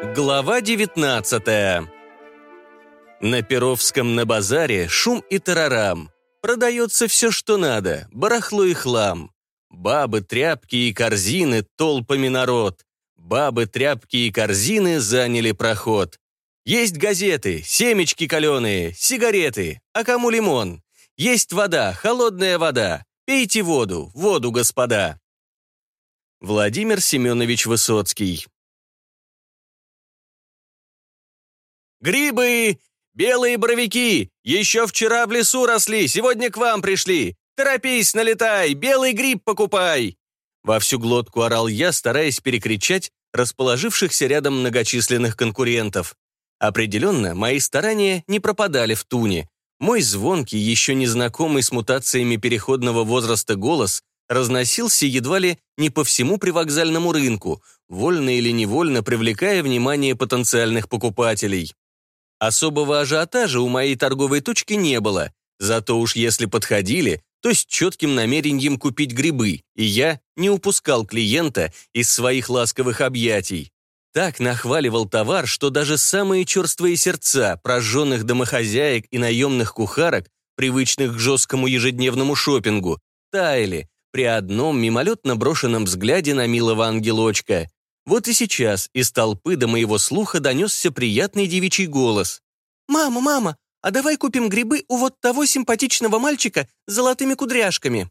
Глава 19 На Перовском на базаре шум и тарарам. Продается все, что надо, барахло и хлам. Бабы, тряпки и корзины, толпами народ. Бабы, тряпки и корзины заняли проход. Есть газеты, семечки каленые, сигареты, а кому лимон? Есть вода, холодная вода. Пейте воду, воду, господа. Владимир Семенович Высоцкий «Грибы! Белые боровики! Еще вчера в лесу росли, сегодня к вам пришли! Торопись, налетай, белый гриб покупай!» Во всю глотку орал я, стараясь перекричать расположившихся рядом многочисленных конкурентов. Определенно, мои старания не пропадали в туне. Мой звонкий, еще незнакомый с мутациями переходного возраста голос разносился едва ли не по всему привокзальному рынку, вольно или невольно привлекая внимание потенциальных покупателей. Особого ажиотажа у моей торговой точки не было, зато уж если подходили, то с четким намерением купить грибы, и я не упускал клиента из своих ласковых объятий. Так нахваливал товар, что даже самые черствые сердца прожженных домохозяек и наемных кухарок, привычных к жесткому ежедневному шопингу, таяли при одном мимолетно брошенном взгляде на милого ангелочка. Вот и сейчас из толпы до моего слуха донесся приятный девичий голос. «Мама, мама, а давай купим грибы у вот того симпатичного мальчика с золотыми кудряшками».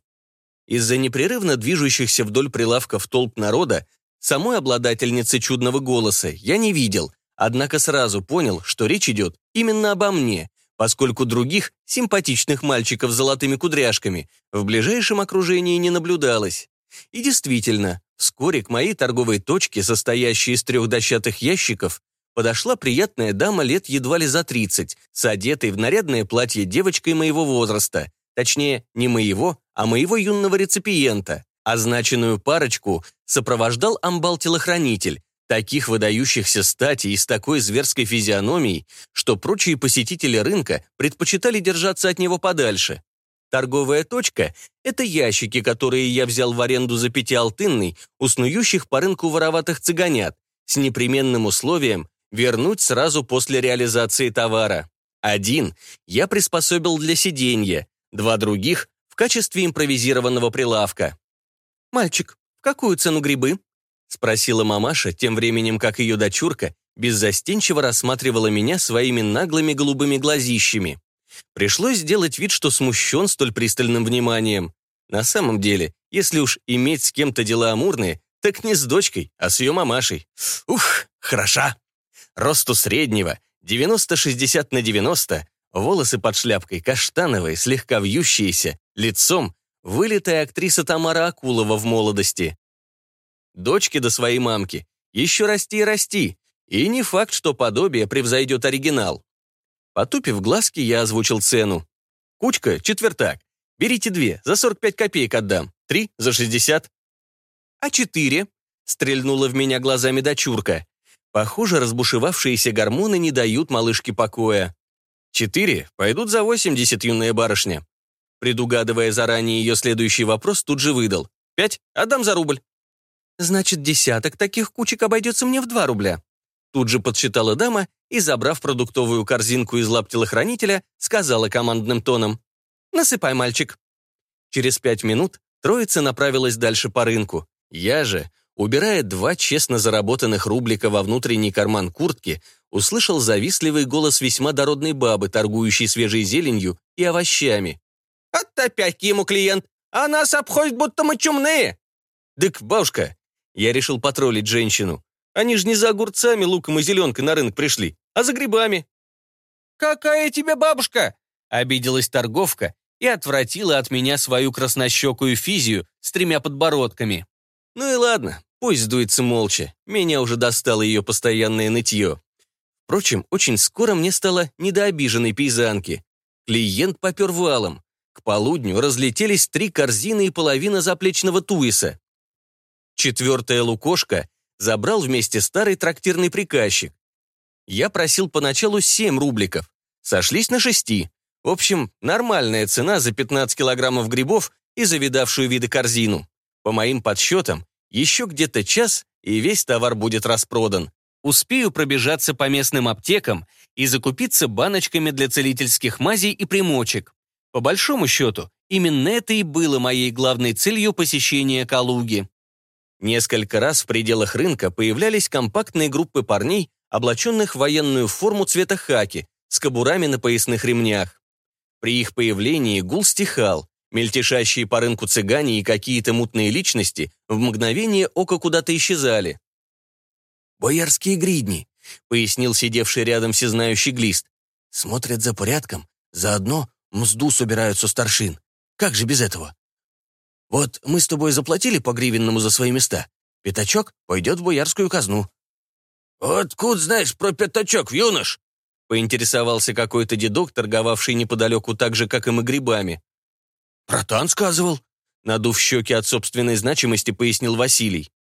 Из-за непрерывно движущихся вдоль прилавков толп народа самой обладательницы чудного голоса я не видел, однако сразу понял, что речь идет именно обо мне, поскольку других симпатичных мальчиков с золотыми кудряшками в ближайшем окружении не наблюдалось. И действительно, вскоре к моей торговой точке, состоящей из трех дощатых ящиков, подошла приятная дама лет едва ли за 30, с одетой в нарядное платье девочкой моего возраста, точнее, не моего, а моего юного реципиента. Означенную парочку сопровождал амбал-телохранитель, таких выдающихся стати и с такой зверской физиономией, что прочие посетители рынка предпочитали держаться от него подальше. Торговая точка — это ящики, которые я взял в аренду за пятиалтынный у снующих по рынку вороватых цыганят, с непременным условием вернуть сразу после реализации товара. Один я приспособил для сиденья, два других — в качестве импровизированного прилавка. «Мальчик, в какую цену грибы?» — спросила мамаша, тем временем как ее дочурка беззастенчиво рассматривала меня своими наглыми голубыми глазищами. Пришлось сделать вид, что смущен столь пристальным вниманием. На самом деле, если уж иметь с кем-то дела амурные, так не с дочкой, а с ее мамашей. Ух, хороша. Росту среднего, 90-60 на 90, волосы под шляпкой каштановые, слегка вьющиеся, лицом вылитая актриса Тамара Акулова в молодости. Дочке до своей мамки еще расти и расти, и не факт, что подобие превзойдет оригинал. Потупив глазки, я озвучил цену. Кучка — четвертак. Берите две, за 45 копеек отдам. Три — за 60. А четыре? Стрельнула в меня глазами дочурка. Похоже, разбушевавшиеся гормоны не дают малышке покоя. Четыре пойдут за 80, юная барышня. Предугадывая заранее ее следующий вопрос, тут же выдал. Пять отдам за рубль. Значит, десяток таких кучек обойдется мне в два рубля. Тут же подсчитала дама и, забрав продуктовую корзинку из лап телохранителя, сказала командным тоном «Насыпай, мальчик». Через пять минут троица направилась дальше по рынку. Я же, убирая два честно заработанных рублика во внутренний карман куртки, услышал завистливый голос весьма дородной бабы, торгующей свежей зеленью и овощами. «Вот опять ему клиент, а нас обходит, будто мы чумные!» «Дык, бабушка!» Я решил потроллить женщину. Они же не за огурцами, луком и зеленкой на рынок пришли, а за грибами». «Какая тебе бабушка?» — обиделась торговка и отвратила от меня свою краснощекую физию с тремя подбородками. Ну и ладно, пусть сдуется молча, меня уже достало ее постоянное нытье. Впрочем, очень скоро мне стало не до пейзанки. Клиент попер валом. К полудню разлетелись три корзины и половина заплечного туиса. Четвертая лукошка забрал вместе старый трактирный приказчик. Я просил поначалу 7 рубликов, сошлись на 6. В общем, нормальная цена за 15 килограммов грибов и за видавшую виды корзину. По моим подсчетам, еще где-то час, и весь товар будет распродан. успею пробежаться по местным аптекам и закупиться баночками для целительских мазей и примочек. По большому счету, именно это и было моей главной целью посещения Калуги. Несколько раз в пределах рынка появлялись компактные группы парней, облаченных в военную форму цвета хаки, с кобурами на поясных ремнях. При их появлении гул стихал, мельтешащие по рынку цыгане и какие-то мутные личности в мгновение ока куда-то исчезали. «Боярские гридни», — пояснил сидевший рядом всезнающий глист. «Смотрят за порядком, заодно мзду собирают со старшин. Как же без этого? Вот мы с тобой заплатили по гривенному за свои места. Пятачок пойдет в боярскую казну». «Откуда знаешь про пятачок, юнош?» поинтересовался какой-то дедок, торговавший неподалеку так же, как и мы грибами. «Братан сказывал», — надув щеки от собственной значимости, пояснил Василий.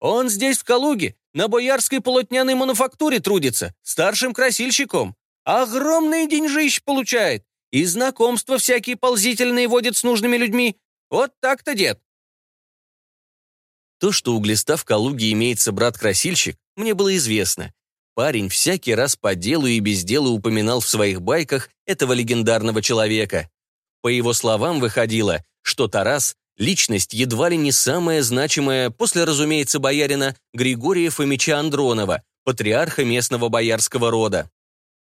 «Он здесь, в Калуге, на боярской полотняной мануфактуре трудится, старшим красильщиком. Огромные деньжищ получает, и знакомства всякие ползительные водит с нужными людьми. Вот так-то, дед». То, что у Глиста в Калуге имеется брат-красильщик, мне было известно. Парень всякий раз по делу и без дела упоминал в своих байках этого легендарного человека. По его словам, выходило, что Тарас – личность едва ли не самая значимая после, разумеется, боярина Григория Фомича Андронова, патриарха местного боярского рода.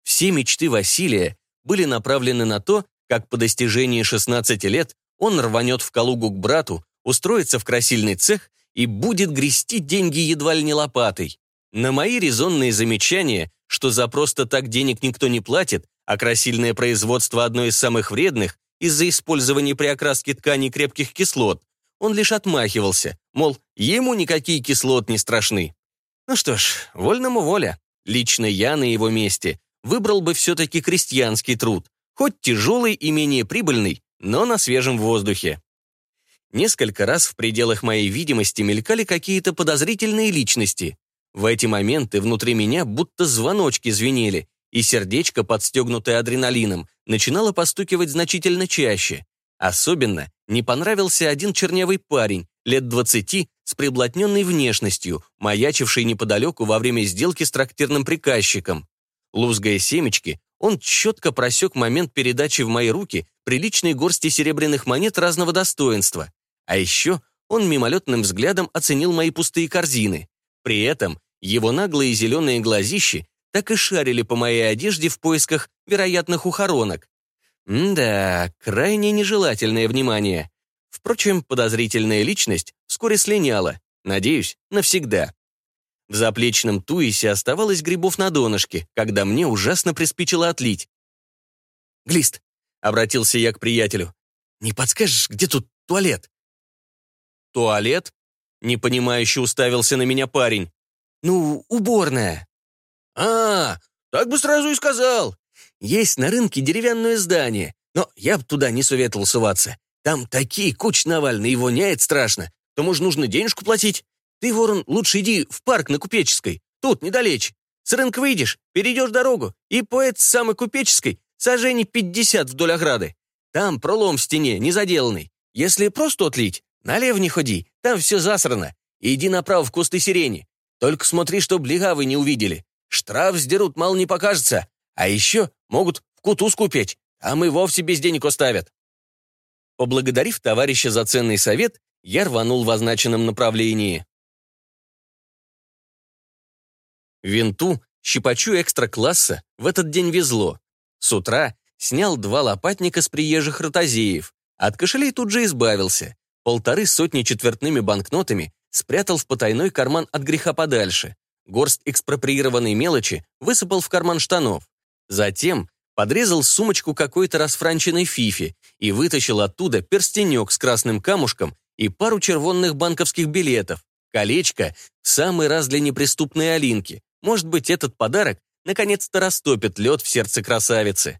Все мечты Василия были направлены на то, как по достижении 16 лет он рванет в Калугу к брату, устроится в красильный цех и будет грести деньги едва ли не лопатой. На мои резонные замечания, что за просто так денег никто не платит, а красильное производство одно из самых вредных из-за использования при окраске тканей крепких кислот, он лишь отмахивался, мол, ему никакие кислот не страшны. Ну что ж, вольному воля. Лично я на его месте выбрал бы все-таки крестьянский труд, хоть тяжелый и менее прибыльный, но на свежем воздухе. Несколько раз в пределах моей видимости мелькали какие-то подозрительные личности. В эти моменты внутри меня будто звоночки звенели, и сердечко, подстегнутое адреналином, начинало постукивать значительно чаще. Особенно не понравился один чернявый парень, лет двадцати, с приблотненной внешностью, маячивший неподалеку во время сделки с трактирным приказчиком. Лузгая семечки, он четко просек момент передачи в мои руки приличной горсти серебряных монет разного достоинства. А еще он мимолетным взглядом оценил мои пустые корзины. При этом его наглые зеленые глазищи так и шарили по моей одежде в поисках вероятных ухоронок. да, крайне нежелательное внимание. Впрочем, подозрительная личность вскоре слиняла, надеюсь, навсегда. В заплечном туисе оставалось грибов на донышке, когда мне ужасно приспичило отлить. «Глист», — обратился я к приятелю, — «не подскажешь, где тут туалет?» «Туалет?» — непонимающе уставился на меня парень. «Ну, уборная». «А, так бы сразу и сказал. Есть на рынке деревянное здание, но я бы туда не советовал суваться. Там такие кучи навальные, и воняет страшно. Тому же нужно денежку платить. Ты, Ворон, лучше иди в парк на Купеческой. Тут, недалече. С рынка выйдешь, перейдешь дорогу, и по этой самой Купеческой сажений 50 вдоль ограды. Там пролом в стене, не заделанный. Если просто отлить, налево не ходи, там все засрано. Иди направо в кусты сирени. Только смотри, чтоб легавы не увидели. Штраф сдерут, мало не покажется. А еще могут в куту скупить, а мы вовсе без денег оставят. Поблагодарив товарища за ценный совет, я рванул в означенном направлении. Винту, щипачу экстра-класса, в этот день везло. С утра снял два лопатника с приезжих ротозеев. От кошелей тут же избавился. Полторы сотни четвертными банкнотами спрятал в потайной карман от греха подальше. Горсть экспроприированной мелочи высыпал в карман штанов. Затем подрезал сумочку какой-то расфранченной фифи и вытащил оттуда перстенек с красным камушком и пару червонных банковских билетов, колечко, самый раз для неприступной Алинки. Может быть, этот подарок наконец-то растопит лед в сердце красавицы.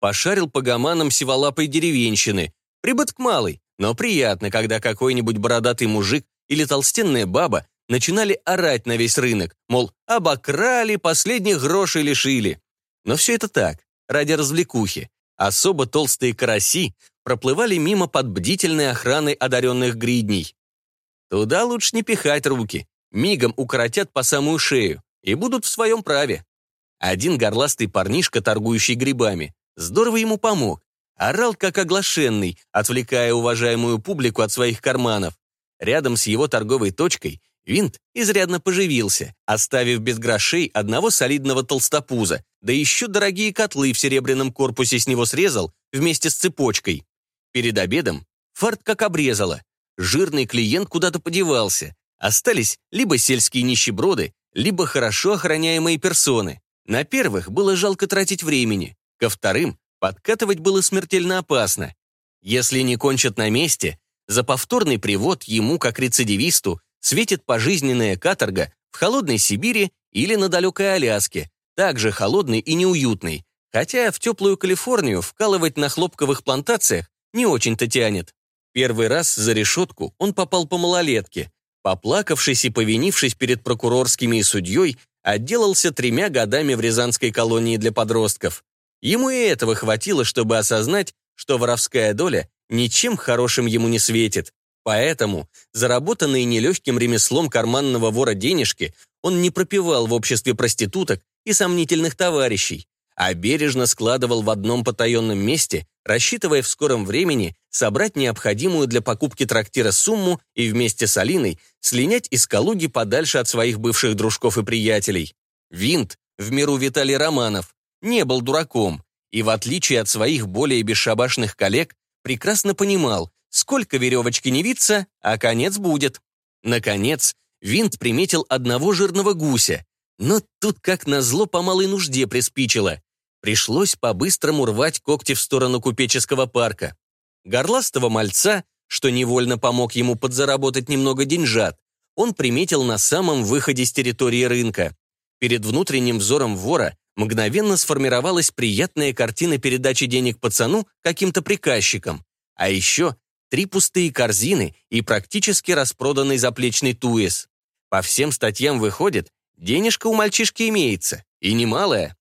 Пошарил по гаманам сиволапой деревенщины. Прибыток малый, но приятно, когда какой-нибудь бородатый мужик или толстенная баба начинали орать на весь рынок, мол, обокрали, последних грошей лишили. Но все это так, ради развлекухи. Особо толстые караси проплывали мимо под бдительной охраной одаренных гридней. Туда лучше не пихать руки, мигом укоротят по самую шею. и будут в своем праве. Один горластый парнишка, торгующий грибами, здорово ему помог. Орал как оглашенный, отвлекая уважаемую публику от своих карманов. Рядом с его торговой точкой Винт изрядно поживился, оставив без грошей одного солидного толстопуза, да еще дорогие котлы в серебряном корпусе с него срезал вместе с цепочкой. Перед обедом фарт как обрезало. Жирный клиент куда-то подевался. Остались либо сельские нищеброды, либо хорошо охраняемые персоны. На первых было жалко тратить времени, ко вторым подкатывать было смертельно опасно. Если не кончат на месте, за повторный привод ему, как рецидивисту, светит пожизненная каторга в холодной Сибири или на далекой Аляске, также холодной и неуютной, хотя в теплую Калифорнию вкалывать на хлопковых плантациях не очень-то тянет. Первый раз за решетку он попал по малолетке. Поплакавшись и повинившись перед прокурорскими и судьей, отделался тремя годами в Рязанской колонии для подростков. Ему и этого хватило, чтобы осознать, что воровская доля ничем хорошим ему не светит. Поэтому, заработанные нелегким ремеслом карманного вора денежки, он не пропивал в обществе проституток и сомнительных товарищей, а бережно складывал в одном потаенном месте, рассчитывая в скором времени собрать необходимую для покупки трактира сумму и вместе с Алиной слинять из Калуги подальше от своих бывших дружков и приятелей. Винт, в миру Виталий Романов, не был дураком и, в отличие от своих более бесшабашных коллег, прекрасно понимал, сколько веревочки не виться, а конец будет. Наконец, Винт приметил одного жирного гуся, но тут как назло по малой нужде приспичило. Пришлось по-быстрому рвать когти в сторону купеческого парка. Горластого мальца, что невольно помог ему подзаработать немного деньжат, он приметил на самом выходе с территории рынка. Перед внутренним взором вора мгновенно сформировалась приятная картина передачи денег пацану каким-то приказчикам. А еще три пустые корзины и практически распроданный заплечный туес. По всем статьям выходит, денежка у мальчишки имеется, и немалая.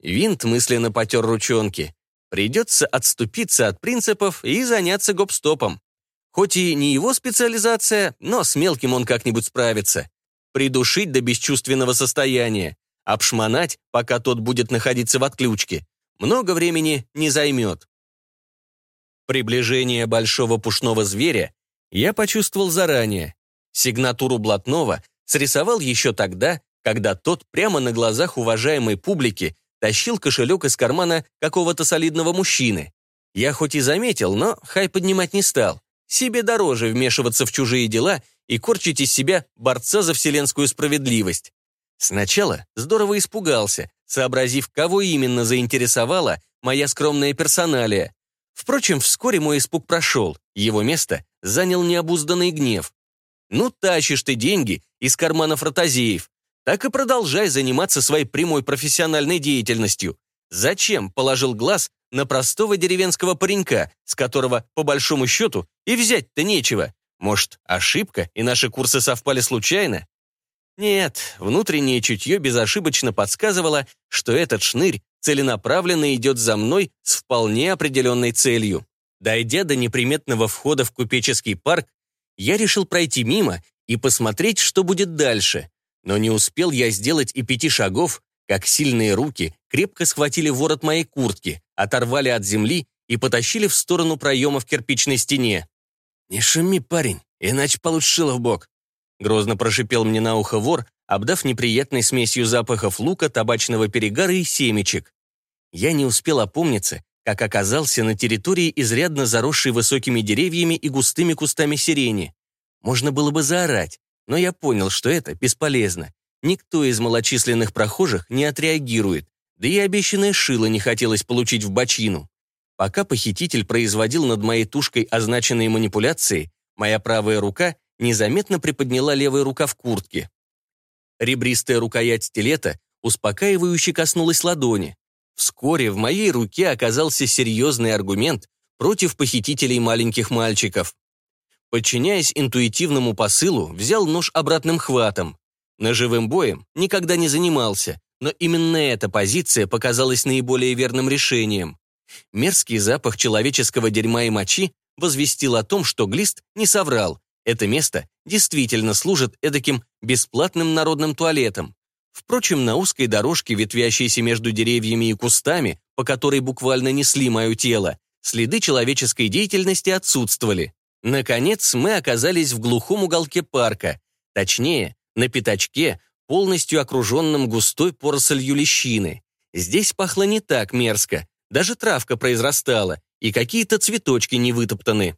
Винт мысленно потер ручонки. Придется отступиться от принципов и заняться гопстопом. Хоть и не его специализация, но с мелким он как-нибудь справится. Придушить до бесчувственного состояния. Обшмонать, пока тот будет находиться в отключке. Много времени не займет. Приближение большого пушного зверя я почувствовал заранее. Сигнатуру блатного срисовал еще тогда, когда тот прямо на глазах уважаемой публики тащил кошелек из кармана какого-то солидного мужчины. Я хоть и заметил, но хай поднимать не стал. Себе дороже вмешиваться в чужие дела и корчить из себя борца за вселенскую справедливость. Сначала здорово испугался, сообразив, кого именно заинтересовала моя скромная персоналия. Впрочем, вскоре мой испуг прошел, его место занял необузданный гнев. Ну, тащишь ты деньги из карманов ротозеев, так и продолжай заниматься своей прямой профессиональной деятельностью. Зачем положил глаз на простого деревенского паренька, с которого, по большому счету, и взять-то нечего? Может, ошибка, и наши курсы совпали случайно? Нет, внутреннее чутье безошибочно подсказывало, что этот шнырь целенаправленно идет за мной с вполне определенной целью. Дойдя до неприметного входа в купеческий парк, я решил пройти мимо и посмотреть, что будет дальше. Но не успел я сделать и пяти шагов, как сильные руки крепко схватили ворот моей куртки, оторвали от земли и потащили в сторону проема в кирпичной стене. «Не шуми, парень, иначе получишь шило в бок», грозно прошипел мне на ухо вор, обдав неприятной смесью запахов лука, табачного перегара и семечек. Я не успел опомниться, как оказался на территории, изрядно заросшей высокими деревьями и густыми кустами сирени. Можно было бы заорать, но я понял, что это бесполезно. Никто из малочисленных прохожих не отреагирует, да и обещанное шило не хотелось получить в бочину. Пока похититель производил над моей тушкой означенные манипуляции, моя правая рука незаметно приподняла левая рука в куртке. Ребристая рукоять стилета успокаивающе коснулась ладони. Вскоре в моей руке оказался серьезный аргумент против похитителей маленьких мальчиков. Подчиняясь интуитивному посылу, взял нож обратным хватом. Ножевым боем никогда не занимался, но именно эта позиция показалась наиболее верным решением. Мерзкий запах человеческого дерьма и мочи возвестил о том, что Глист не соврал. Это место действительно служит эдаким бесплатным народным туалетом. Впрочем, на узкой дорожке, ветвящейся между деревьями и кустами, по которой буквально несли мое тело, следы человеческой деятельности отсутствовали. Наконец, мы оказались в глухом уголке парка, точнее, на пятачке, полностью окруженном густой порослью лещины. Здесь пахло не так мерзко, даже травка произрастала, и какие-то цветочки не вытоптаны.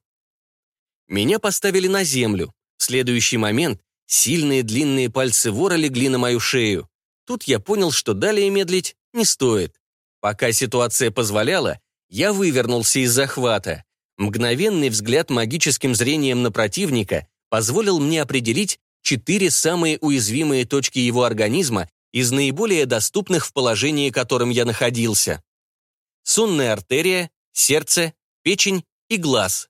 Меня поставили на землю. В следующий момент сильные длинные пальцы вора легли на мою шею. Тут я понял, что далее медлить не стоит. Пока ситуация позволяла, я вывернулся из захвата. Мгновенный взгляд магическим зрением на противника позволил мне определить четыре самые уязвимые точки его организма из наиболее доступных в положении, которым я находился. Сонная артерия, сердце, печень и глаз.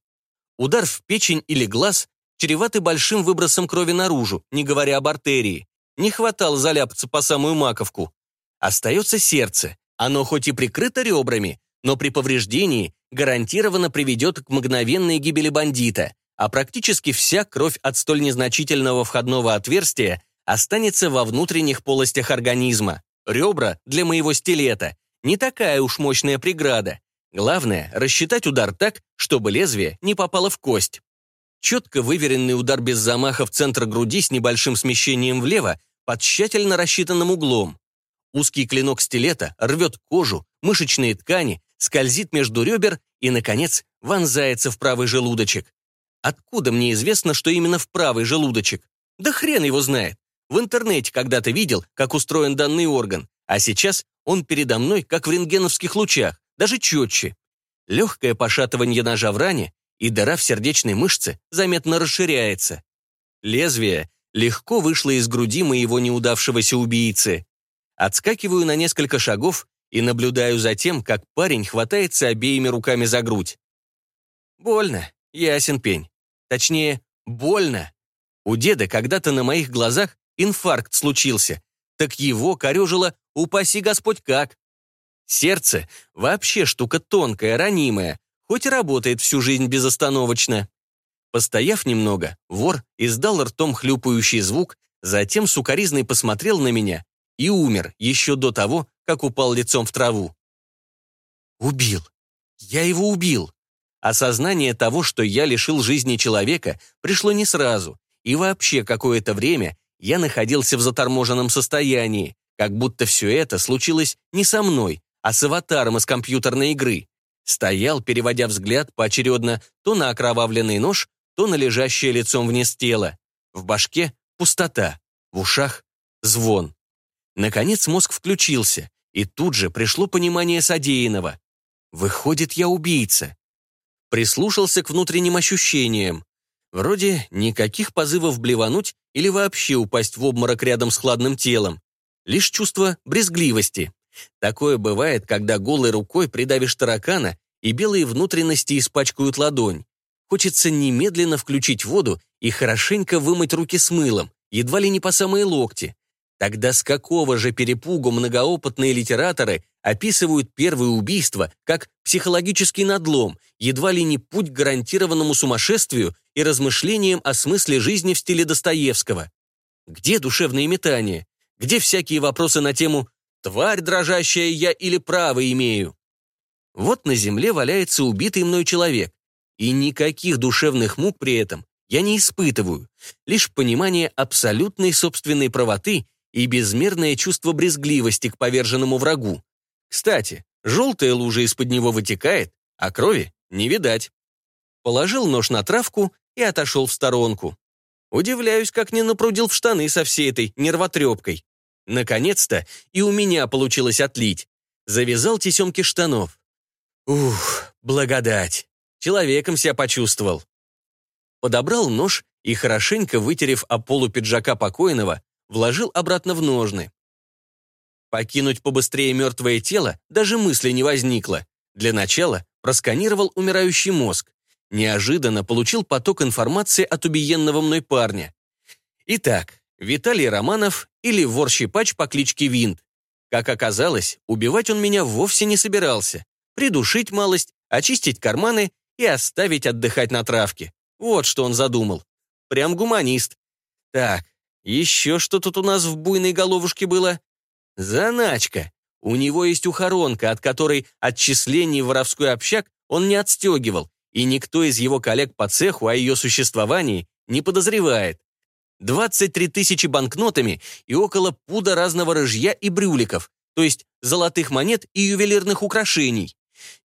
Удар в печень или глаз чреваты большим выбросом крови наружу, не говоря об артерии. Не хватало заляпаться по самую маковку. Остается сердце. Оно хоть и прикрыто ребрами, но при повреждении гарантированно приведет к мгновенной гибели бандита, а практически вся кровь от столь незначительного входного отверстия останется во внутренних полостях организма. Ребра для моего стилета не такая уж мощная преграда. Главное – рассчитать удар так, чтобы лезвие не попало в кость. Четко выверенный удар без замаха в центр груди с небольшим смещением влево под тщательно рассчитанным углом. Узкий клинок стилета рвет кожу, мышечные ткани, скользит между ребер и, наконец, вонзается в правый желудочек. Откуда мне известно, что именно в правый желудочек? Да хрен его знает. В интернете когда-то видел, как устроен данный орган, а сейчас он передо мной, как в рентгеновских лучах, даже четче. Легкое пошатывание ножа в ране, и дыра в сердечной мышце заметно расширяется. Лезвие легко вышло из груди моего неудавшегося убийцы. Отскакиваю на несколько шагов и наблюдаю за тем, как парень хватается обеими руками за грудь. Больно, ясен пень. Точнее, больно. У деда когда-то на моих глазах инфаркт случился, так его корежило «упаси Господь как». Сердце вообще штука тонкая, ранимая, хоть и работает всю жизнь безостановочно. Постояв немного, вор издал ртом хлюпающий звук, затем сукоризный посмотрел на меня и умер еще до того, как упал лицом в траву. Убил. Я его убил. Осознание того, что я лишил жизни человека, пришло не сразу, и вообще какое-то время я находился в заторможенном состоянии, как будто все это случилось не со мной, а с аватаром из компьютерной игры. Стоял, переводя взгляд поочередно то на окровавленный нож, то на лежащее лицом вниз тело. В башке пустота, в ушах звон. Наконец мозг включился, и тут же пришло понимание содеянного. Выходит, я убийца. Прислушался к внутренним ощущениям. Вроде никаких позывов блевануть или вообще упасть в обморок рядом с хладным телом. Лишь чувство брезгливости. Такое бывает, когда голой рукой придавишь таракана, и белые внутренности испачкают ладонь. Хочется немедленно включить воду и хорошенько вымыть руки с мылом, едва ли не по самые локти. Тогда с какого же перепугу многоопытные литераторы описывают первое убийство как психологический надлом, едва ли не путь к гарантированному сумасшествию и размышлениям о смысле жизни в стиле Достоевского? Где душевные метания? Где всякие вопросы на тему «тварь дрожащая я или право имею»? Вот на земле валяется убитый мной человек, и никаких душевных мук при этом я не испытываю, лишь понимание абсолютной собственной правоты и безмерное чувство брезгливости к поверженному врагу. Кстати, желтая лужа из-под него вытекает, а крови не видать. Положил нож на травку и отошел в сторонку. Удивляюсь, как не напрудил в штаны со всей этой нервотрепкой. Наконец-то и у меня получилось отлить. Завязал тесемки штанов. Ух, благодать. Человеком себя почувствовал. Подобрал нож и, хорошенько вытерев о полу пиджака покойного, вложил обратно в ножны. Покинуть побыстрее мертвое тело даже мысли не возникло. Для начала просканировал умирающий мозг. Неожиданно получил поток информации от убиенного мной парня. Итак, Виталий Романов или вор-щипач по кличке Винт. Как оказалось, убивать он меня вовсе не собирался. Придушить малость, очистить карманы и оставить отдыхать на травке. Вот что он задумал. Прям гуманист. Так, Еще что тут у нас в буйной головушке было? Заначка. У него есть ухоронка, от которой отчислений в воровской общак он не отстегивал, и никто из его коллег по цеху о ее существовании не подозревает. 23 тысячи банкнотами и около пуда разного рыжья и брюликов, то есть золотых монет и ювелирных украшений.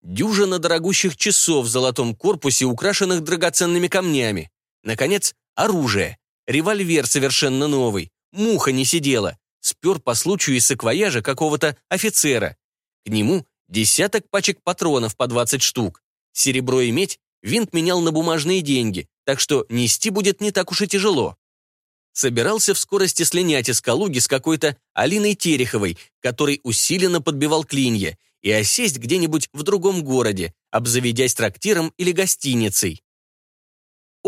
Дюжина дорогущих часов в золотом корпусе, украшенных драгоценными камнями. Наконец, оружие. Револьвер совершенно новый. Муха не сидела. Спер по случаю из саквояжа какого-то офицера. К нему десяток пачек патронов по 20 штук. Серебро и медь винт менял на бумажные деньги, так что нести будет не так уж и тяжело собирался в скорости слинять из Калуги с какой-то Алиной Тереховой, который усиленно подбивал клинья, и осесть где-нибудь в другом городе, обзаведясь трактиром или гостиницей.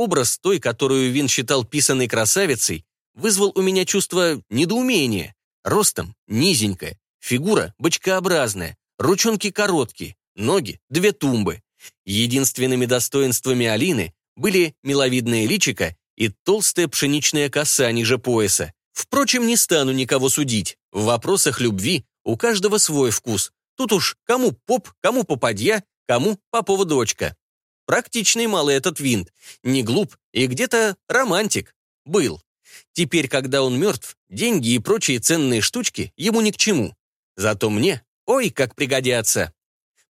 Образ той, которую Вин считал писаной красавицей, вызвал у меня чувство недоумения. Ростом низенькая, фигура бочкообразная, ручонки короткие, ноги — две тумбы. Единственными достоинствами Алины были миловидное личико и толстая пшеничная коса ниже пояса. Впрочем, не стану никого судить. В вопросах любви у каждого свой вкус. Тут уж кому поп, кому попадья, кому попова дочка. Практичный малый этот винт. Не глуп и где-то романтик. Был. Теперь, когда он мертв, деньги и прочие ценные штучки ему ни к чему. Зато мне, ой, как пригодятся.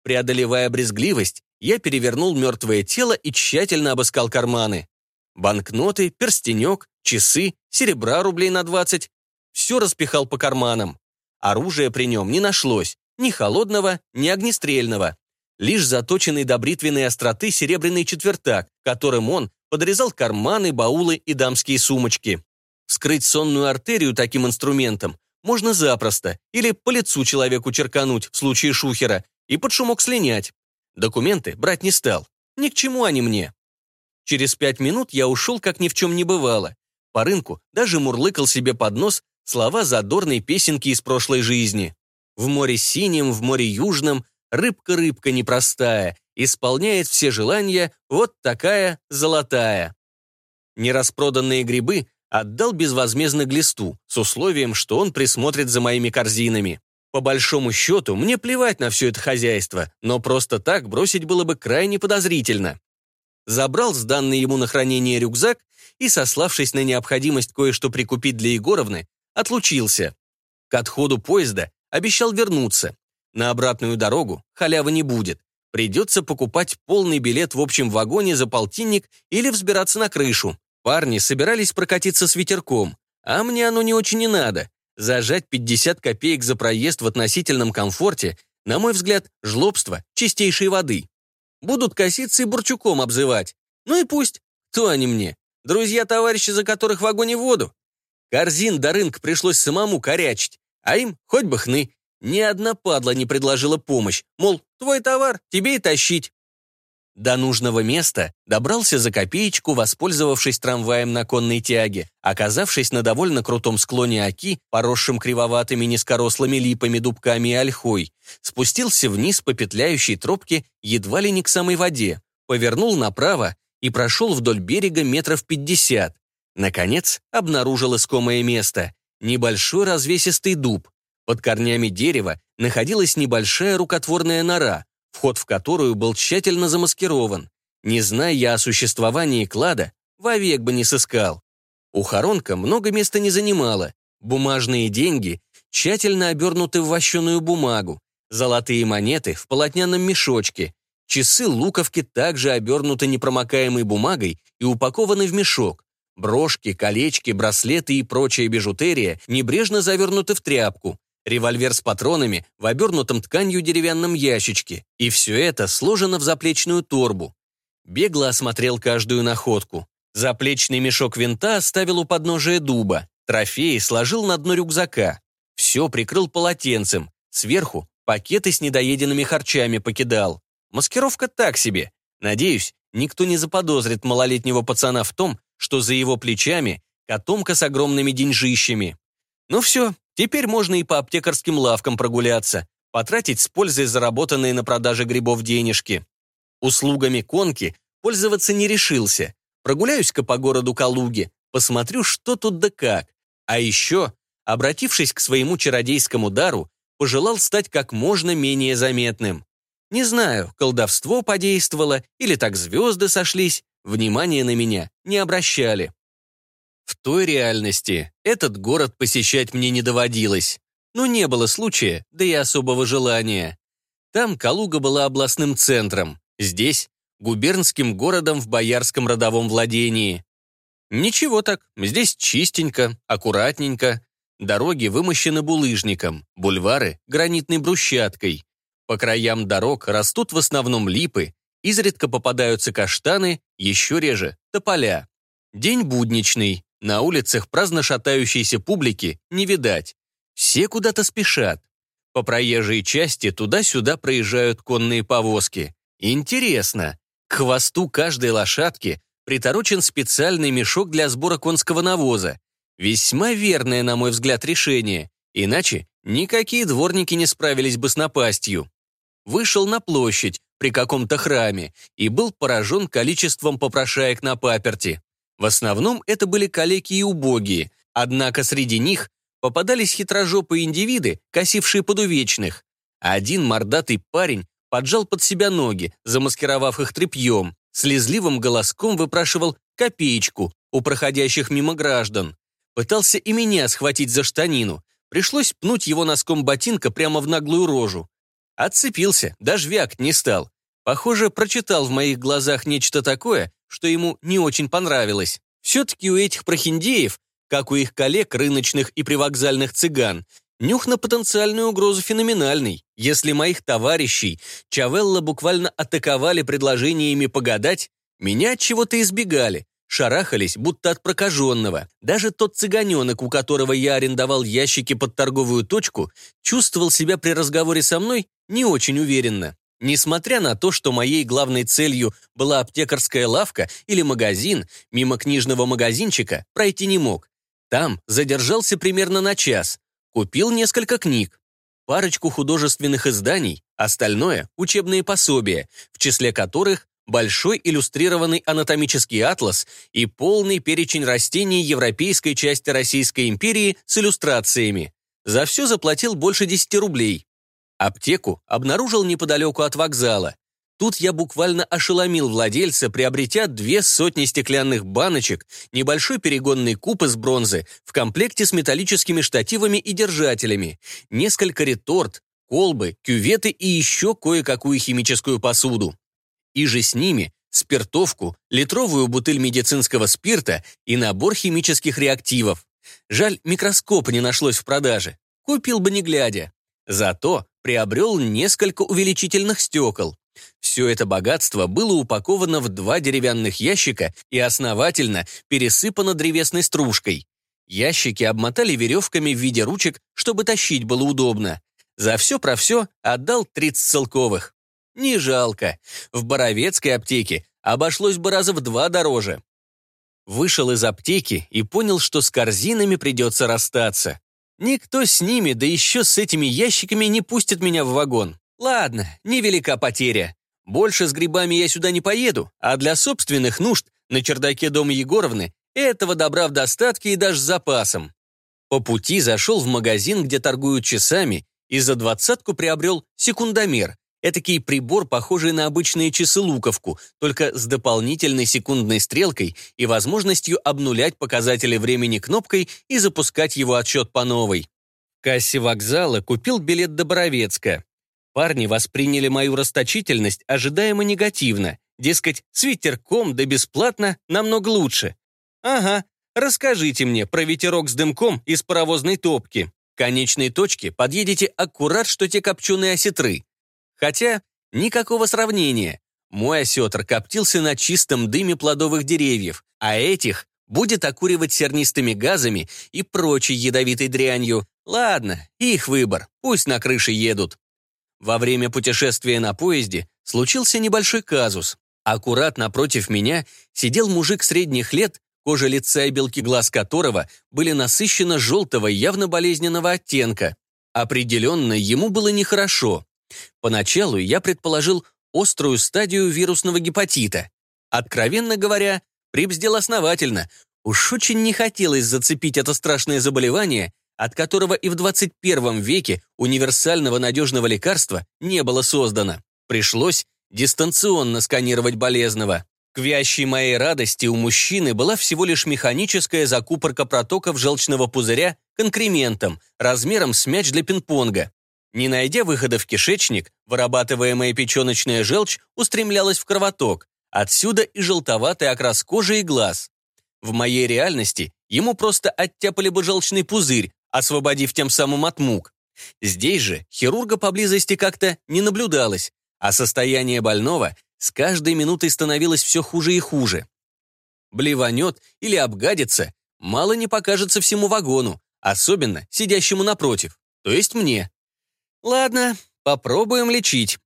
Преодолевая брезгливость, я перевернул мертвое тело и тщательно обыскал карманы. Банкноты, перстенек, часы, серебра рублей на 20. Все распихал по карманам. Оружия при нем не нашлось, ни холодного, ни огнестрельного. Лишь заточенный до бритвенной остроты серебряный четвертак, которым он подрезал карманы, баулы и дамские сумочки. Скрыть сонную артерию таким инструментом можно запросто, или по лицу человеку черкануть в случае шухера, и под шумок слинять. Документы брать не стал. Ни к чему они мне. Через пять минут я ушел, как ни в чем не бывало. По рынку даже мурлыкал себе под нос слова задорной песенки из прошлой жизни. В море синем, в море южном, рыбка-рыбка непростая, исполняет все желания вот такая золотая. Нераспроданные грибы отдал безвозмездно глисту, с условием, что он присмотрит за моими корзинами. По большому счету, мне плевать на все это хозяйство, но просто так бросить было бы крайне подозрительно забрал сданный ему на хранение рюкзак и, сославшись на необходимость кое-что прикупить для Егоровны, отлучился. К отходу поезда обещал вернуться. На обратную дорогу халявы не будет. Придется покупать полный билет в общем вагоне за полтинник или взбираться на крышу. Парни собирались прокатиться с ветерком, а мне оно не очень и надо. Зажать 50 копеек за проезд в относительном комфорте, на мой взгляд, жлобство чистейшей воды. Будут коситься и бурчуком обзывать. Ну и пусть. Кто они мне? Друзья-товарищи, за которых в огонь воду? Корзин до рынка пришлось самому корячить, а им хоть бы хны. Ни одна падла не предложила помощь, мол, твой товар, тебе и тащить. До нужного места добрался за копеечку, воспользовавшись трамваем на конной тяге. Оказавшись на довольно крутом склоне Оки, поросшим кривоватыми низкорослыми липами, дубками и ольхой, спустился вниз по петляющей тропке едва ли не к самой воде, повернул направо и прошел вдоль берега метров пятьдесят. Наконец, обнаружил искомое место. Небольшой развесистый дуб. Под корнями дерева находилась небольшая рукотворная нора, вход в которую был тщательно замаскирован. Не зная я о существовании клада, вовек бы не сыскал. Ухоронка много места не занимала. Бумажные деньги тщательно обернуты в вощеную бумагу, золотые монеты в полотняном мешочке, часы луковки также обернуты непромокаемой бумагой и упакованы в мешок, брошки, колечки, браслеты и прочая бижутерия небрежно завернуты в тряпку, револьвер с патронами в обернутом тканью деревянном ящичке, и все это сложено в заплечную торбу. Бегло осмотрел каждую находку. Заплечный мешок винта оставил у подножия дуба, трофеи сложил на дно рюкзака. Все прикрыл полотенцем, сверху пакеты с недоеденными харчами покидал. Маскировка так себе. Надеюсь, никто не заподозрит малолетнего пацана в том, что за его плечами котомка с огромными деньжищами. Ну все, Теперь можно и по аптекарским лавкам прогуляться, потратить с пользой заработанные на продаже грибов денежки. Услугами конки пользоваться не решился. Прогуляюсь-ка по городу Калуги, посмотрю, что тут да как. А еще, обратившись к своему чародейскому дару, пожелал стать как можно менее заметным. Не знаю, колдовство подействовало или так звезды сошлись, внимания на меня не обращали. В той реальности этот город посещать мне не доводилось. Но не было случая, да и особого желания. Там Калуга была областным центром, здесь — губернским городом в боярском родовом владении. Ничего так, здесь чистенько, аккуратненько. Дороги вымощены булыжником, бульвары — гранитной брусчаткой. По краям дорог растут в основном липы, изредка попадаются каштаны, еще реже — тополя. День будничный, на улицах праздно шатающейся публики не видать. Все куда-то спешат. По проезжей части туда-сюда проезжают конные повозки. Интересно, к хвосту каждой лошадки приторочен специальный мешок для сбора конского навоза. Весьма верное, на мой взгляд, решение. Иначе никакие дворники не справились бы с напастью вышел на площадь при каком-то храме и был поражен количеством попрошаек на паперти. В основном это были калеки и убогие, однако среди них попадались хитрожопые индивиды, косившие подувечных. Один мордатый парень поджал под себя ноги, замаскировав их тряпьем, слезливым голоском выпрашивал копеечку у проходящих мимо граждан. Пытался и меня схватить за штанину. Пришлось пнуть его носком ботинка прямо в наглую рожу. Отцепился, даже вяк не стал. Похоже, прочитал в моих глазах нечто такое, что ему не очень понравилось. Все-таки у этих прохиндеев, как у их коллег рыночных и привокзальных цыган, нюх на потенциальную угрозу феноменальный. Если моих товарищей Чавелла буквально атаковали предложениями погадать, меня от чего-то избегали, шарахались, будто от прокаженного. Даже тот цыганенок, у которого я арендовал ящики под торговую точку, чувствовал себя при разговоре со мной не очень уверенно. Несмотря на то, что моей главной целью была аптекарская лавка или магазин, мимо книжного магазинчика пройти не мог. Там задержался примерно на час. Купил несколько книг, парочку художественных изданий, остальное — учебные пособия, в числе которых большой иллюстрированный анатомический атлас и полный перечень растений европейской части Российской империи с иллюстрациями. За все заплатил больше 10 рублей. Аптеку обнаружил неподалеку от вокзала. Тут я буквально ошеломил владельца, приобретя две сотни стеклянных баночек, небольшой перегонный куб из бронзы в комплекте с металлическими штативами и держателями, несколько реторт, колбы, кюветы и еще кое-какую химическую посуду. И же с ними спиртовку, литровую бутыль медицинского спирта и набор химических реактивов. Жаль, микроскопа не нашлось в продаже. Купил бы не глядя. Зато приобрел несколько увеличительных стекол. Все это богатство было упаковано в два деревянных ящика и основательно пересыпано древесной стружкой. Ящики обмотали веревками в виде ручек, чтобы тащить было удобно. За все про все отдал 30 целковых. Не жалко. В Боровецкой аптеке обошлось бы раза в два дороже. Вышел из аптеки и понял, что с корзинами придется расстаться. Никто с ними, да еще с этими ящиками, не пустит меня в вагон. Ладно, невелика потеря. Больше с грибами я сюда не поеду, а для собственных нужд на чердаке дома Егоровны этого добра в достатке и даже с запасом. По пути зашел в магазин, где торгуют часами, и за двадцатку приобрел секундомер, Этакий прибор, похожий на обычные часы-луковку, только с дополнительной секундной стрелкой и возможностью обнулять показатели времени кнопкой и запускать его отсчет по новой. В кассе вокзала купил билет до Боровецка. Парни восприняли мою расточительность ожидаемо негативно. Дескать, с ветерком да бесплатно намного лучше. Ага, расскажите мне про ветерок с дымком из паровозной топки. К конечной точке подъедете аккурат, что те копченые осетры. Хотя никакого сравнения. Мой осетр коптился на чистом дыме плодовых деревьев, а этих будет окуривать сернистыми газами и прочей ядовитой дрянью. Ладно, их выбор, пусть на крыше едут. Во время путешествия на поезде случился небольшой казус. Аккурат напротив меня сидел мужик средних лет, кожа лица и белки глаз которого были насыщенно желтого, явно болезненного оттенка. Определенно, ему было нехорошо. Поначалу я предположил острую стадию вирусного гепатита. Откровенно говоря, прибздел основательно. Уж очень не хотелось зацепить это страшное заболевание, от которого и в 21 веке универсального надежного лекарства не было создано. Пришлось дистанционно сканировать болезного. К вящей моей радости у мужчины была всего лишь механическая закупорка протоков желчного пузыря конкрементом, размером с мяч для пинг-понга. Не найдя выхода в кишечник, вырабатываемая печеночная желчь устремлялась в кровоток. Отсюда и желтоватый окрас кожи и глаз. В моей реальности ему просто оттяпали бы желчный пузырь, освободив тем самым от мук. Здесь же хирурга поблизости как-то не наблюдалось, а состояние больного с каждой минутой становилось все хуже и хуже. Блеванет или обгадится, мало не покажется всему вагону, особенно сидящему напротив, то есть мне. Ладно, попробуем лечить.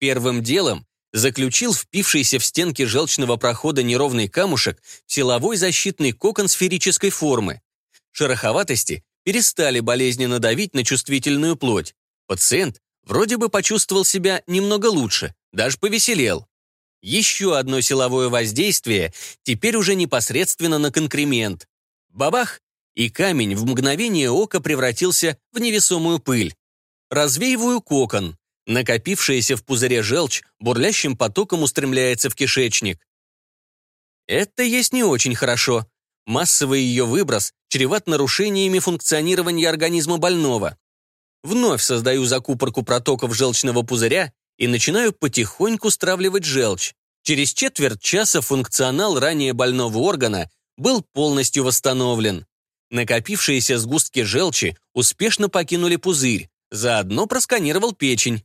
Первым делом заключил впившийся в стенки желчного прохода неровный камушек в силовой защитный кокон сферической формы. Шероховатости перестали болезненно давить на чувствительную плоть. Пациент вроде бы почувствовал себя немного лучше, даже повеселел. Еще одно силовое воздействие, теперь уже непосредственно на конкремент. Бабах! И камень в мгновение ока превратился в невесомую пыль. Развеиваю кокон. Накопившаяся в пузыре желчь бурлящим потоком устремляется в кишечник. Это есть не очень хорошо. Массовый ее выброс чреват нарушениями функционирования организма больного. Вновь создаю закупорку протоков желчного пузыря и начинаю потихоньку стравливать желчь. Через четверть часа функционал ранее больного органа был полностью восстановлен. Накопившиеся сгустки желчи успешно покинули пузырь, заодно просканировал печень.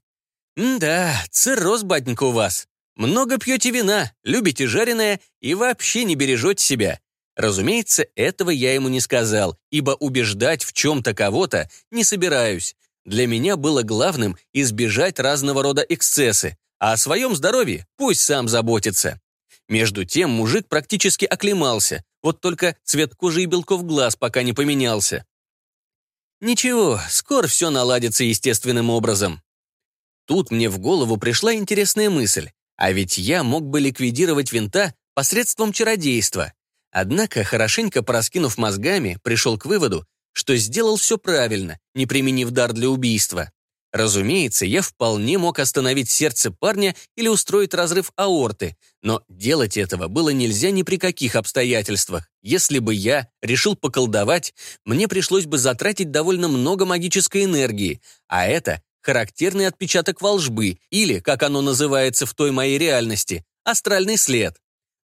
«Да, цирроз, батенька, у вас. Много пьете вина, любите жареное и вообще не бережете себя. Разумеется, этого я ему не сказал, ибо убеждать в чем-то кого-то не собираюсь. Для меня было главным избежать разного рода эксцессы, а о своем здоровье пусть сам заботится. Между тем мужик практически оклемался, вот только цвет кожи и белков глаз пока не поменялся. Ничего, скоро все наладится естественным образом. Тут мне в голову пришла интересная мысль, а ведь я мог бы ликвидировать винта посредством чародейства. Однако, хорошенько пораскинув мозгами, пришел к выводу, что сделал все правильно, не применив дар для убийства. Разумеется, я вполне мог остановить сердце парня или устроить разрыв аорты, но делать этого было нельзя ни при каких обстоятельствах. Если бы я решил поколдовать, мне пришлось бы затратить довольно много магической энергии, а это характерный отпечаток волжбы или, как оно называется в той моей реальности, астральный след.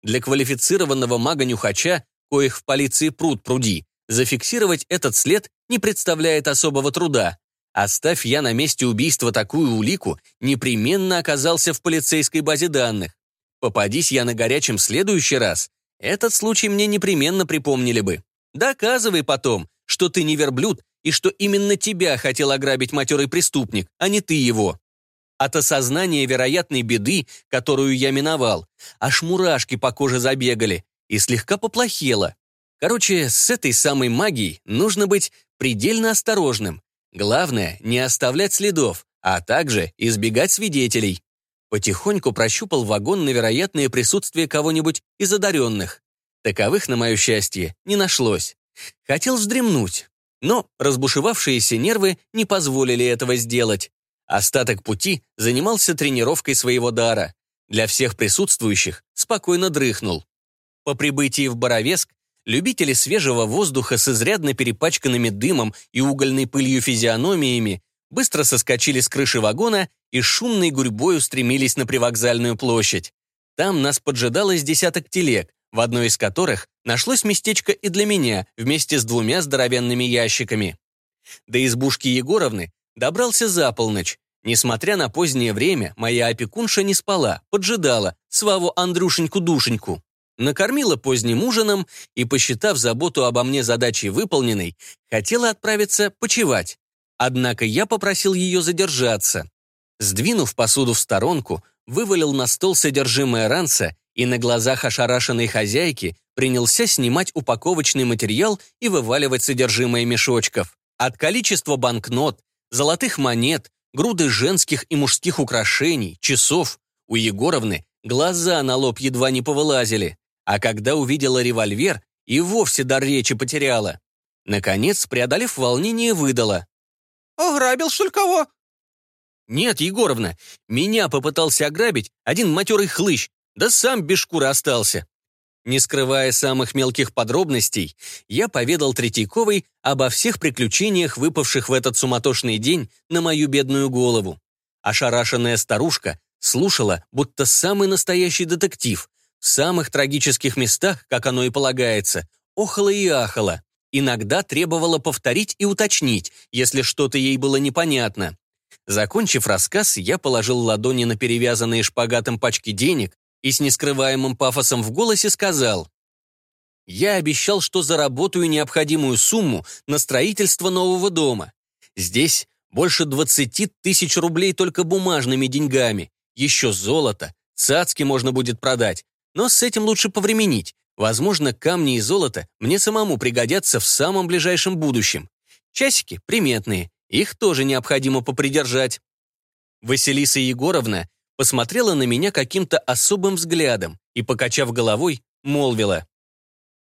Для квалифицированного мага-нюхача, коих в полиции пруд пруди, зафиксировать этот след не представляет особого труда. Оставь я на месте убийства такую улику, непременно оказался в полицейской базе данных. Попадись я на горячем следующий раз, этот случай мне непременно припомнили бы. Доказывай потом, что ты не верблюд и что именно тебя хотел ограбить матерый преступник, а не ты его. От осознания вероятной беды, которую я миновал, аж мурашки по коже забегали и слегка поплохело. Короче, с этой самой магией нужно быть предельно осторожным. Главное, не оставлять следов, а также избегать свидетелей. Потихоньку прощупал вагон на вероятное присутствие кого-нибудь из одаренных. Таковых, на мое счастье, не нашлось. Хотел вздремнуть, но разбушевавшиеся нервы не позволили этого сделать. Остаток пути занимался тренировкой своего дара. Для всех присутствующих спокойно дрыхнул. По прибытии в Боровеск любители свежего воздуха с изрядно перепачканными дымом и угольной пылью физиономиями быстро соскочили с крыши вагона и шумной гурьбой устремились на привокзальную площадь. Там нас поджидалось десяток телег, в одной из которых нашлось местечко и для меня вместе с двумя здоровенными ящиками. До избушки Егоровны Добрался за полночь. Несмотря на позднее время, моя опекунша не спала, поджидала своего Андрюшеньку-душеньку. Накормила поздним ужином и, посчитав заботу обо мне задачей выполненной, хотела отправиться почевать. Однако я попросил ее задержаться. Сдвинув посуду в сторонку, вывалил на стол содержимое ранца и на глазах ошарашенной хозяйки принялся снимать упаковочный материал и вываливать содержимое мешочков. От количества банкнот, золотых монет, груды женских и мужских украшений, часов. У Егоровны глаза на лоб едва не повылазили. А когда увидела револьвер и вовсе дар речи потеряла. Наконец, преодолев волнение, выдала. «Ограбил, что ли, кого?» «Нет, Егоровна, меня попытался ограбить один матерый хлыщ, да сам без шкуры остался». Не скрывая самых мелких подробностей, я поведал Третьяковой обо всех приключениях, выпавших в этот суматошный день на мою бедную голову. Ошарашенная старушка слушала, будто самый настоящий детектив, в самых трагических местах, как оно и полагается, охала и ахала. Иногда требовала повторить и уточнить, если что-то ей было непонятно. Закончив рассказ, я положил ладони на перевязанные шпагатом пачки денег и с нескрываемым пафосом в голосе сказал «Я обещал, что заработаю необходимую сумму на строительство нового дома. Здесь больше 20 тысяч рублей только бумажными деньгами. Еще золото, цацки можно будет продать. Но с этим лучше повременить. Возможно, камни и золото мне самому пригодятся в самом ближайшем будущем. Часики приметные, их тоже необходимо попридержать. Василиса Егоровна посмотрела на меня каким-то особым взглядом и, покачав головой, молвила.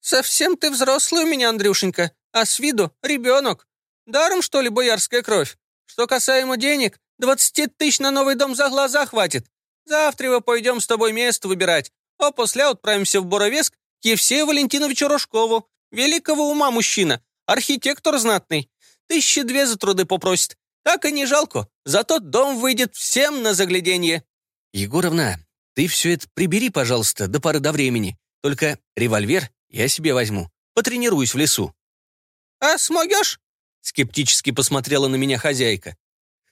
«Совсем ты взрослый у меня, Андрюшенька, а с виду ребенок. Даром, что ли, боярская кровь? Что касаемо денег, двадцати тысяч на новый дом за глаза хватит. Завтра его пойдем с тобой место выбирать, а после отправимся в Боровеск к Евсею Валентиновичу Рожкову. Великого ума мужчина, архитектор знатный. Тысячи две за труды попросит. Так и не жалко, зато дом выйдет всем на загляденье». «Егоровна, ты все это прибери, пожалуйста, до поры до времени. Только револьвер я себе возьму. Потренируюсь в лесу». «А смогешь?» Скептически посмотрела на меня хозяйка.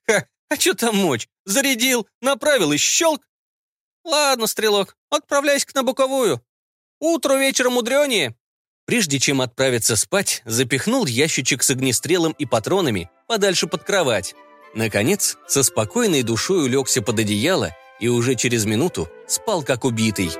«Ха, а что там мочь? Зарядил, направил и щелк. Ладно, стрелок, отправляйся на боковую. Утро вечера мудренее». Прежде чем отправиться спать, запихнул ящичек с огнестрелом и патронами подальше под кровать. Наконец, со спокойной душой улегся под одеяло и уже через минуту спал как убитый.